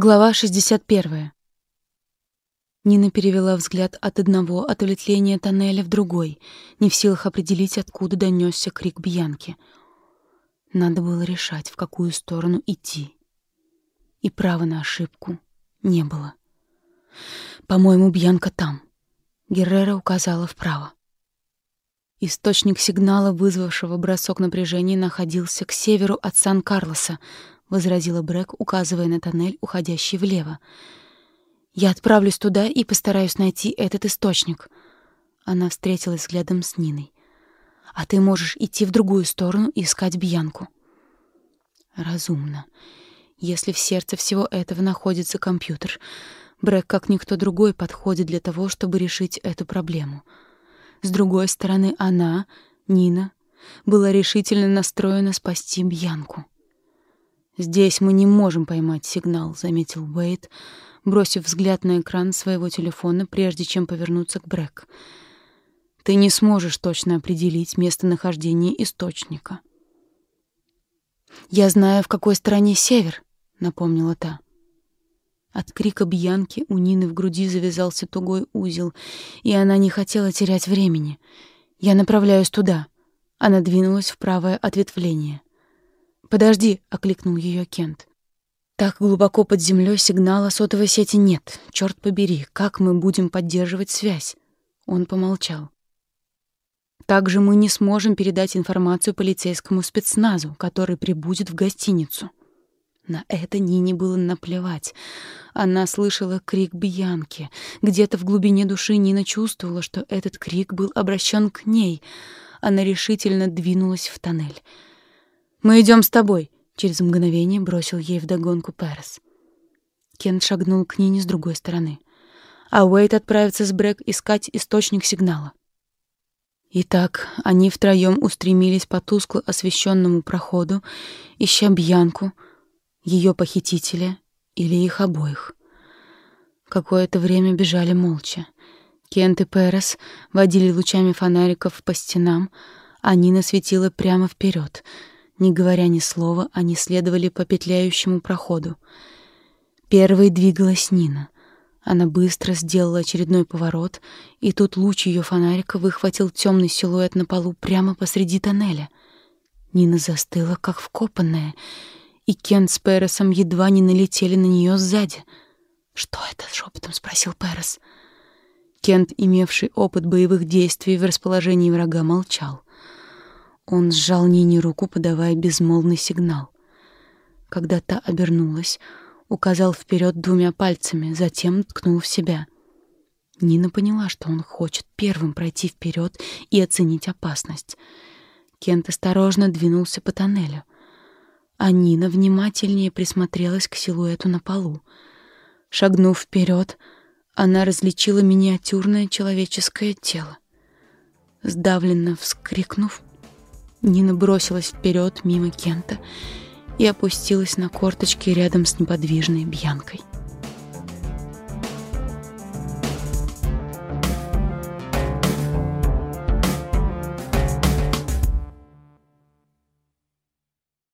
Глава 61. Нина перевела взгляд от одного отвлечения тоннеля в другой, не в силах определить, откуда донесся крик Бьянки. Надо было решать, в какую сторону идти. И права на ошибку не было. «По-моему, Бьянка там». Геррера указала вправо. Источник сигнала, вызвавшего бросок напряжения, находился к северу от Сан-Карлоса, — возразила Брэк, указывая на тоннель, уходящий влево. «Я отправлюсь туда и постараюсь найти этот источник». Она встретилась взглядом с Ниной. «А ты можешь идти в другую сторону и искать Бьянку». «Разумно. Если в сердце всего этого находится компьютер, Брэк, как никто другой, подходит для того, чтобы решить эту проблему. С другой стороны, она, Нина, была решительно настроена спасти Бьянку». «Здесь мы не можем поймать сигнал», — заметил Уэйд, бросив взгляд на экран своего телефона, прежде чем повернуться к Брэк. «Ты не сможешь точно определить местонахождение источника». «Я знаю, в какой стороне север», — напомнила та. От крика Бьянки у Нины в груди завязался тугой узел, и она не хотела терять времени. «Я направляюсь туда». Она двинулась в правое ответвление. «Подожди», — окликнул ее Кент. «Так глубоко под землей сигнала сотовой сети нет. Черт побери, как мы будем поддерживать связь?» Он помолчал. «Также мы не сможем передать информацию полицейскому спецназу, который прибудет в гостиницу». На это Нине было наплевать. Она слышала крик Бьянки. Где-то в глубине души Нина чувствовала, что этот крик был обращен к ней. Она решительно двинулась в тоннель. «Мы идем с тобой», — через мгновение бросил ей вдогонку Перес. Кен шагнул к Нине с другой стороны. А Уэйт отправится с Брэк искать источник сигнала. Итак, они втроем устремились по тускло освещенному проходу, ища Бьянку, ее похитителя или их обоих. Какое-то время бежали молча. Кент и Перес водили лучами фонариков по стенам, а Нина светила прямо вперед — не говоря ни слова, они следовали по петляющему проходу. Первой двигалась Нина. Она быстро сделала очередной поворот, и тут луч ее фонарика выхватил темный силуэт на полу прямо посреди тоннеля. Нина застыла, как вкопанная, и Кент с Пересом едва не налетели на нее сзади. «Что это?» — шепотом спросил Перес. Кент, имевший опыт боевых действий в расположении врага, молчал. Он сжал Нине руку, подавая безмолвный сигнал. Когда та обернулась, указал вперед двумя пальцами, затем ткнул в себя. Нина поняла, что он хочет первым пройти вперед и оценить опасность. Кент осторожно двинулся по тоннелю, а Нина внимательнее присмотрелась к силуэту на полу. Шагнув вперед, она различила миниатюрное человеческое тело. Сдавленно вскрикнув, Нина бросилась вперед мимо Кента и опустилась на корточки рядом с неподвижной Бьянкой.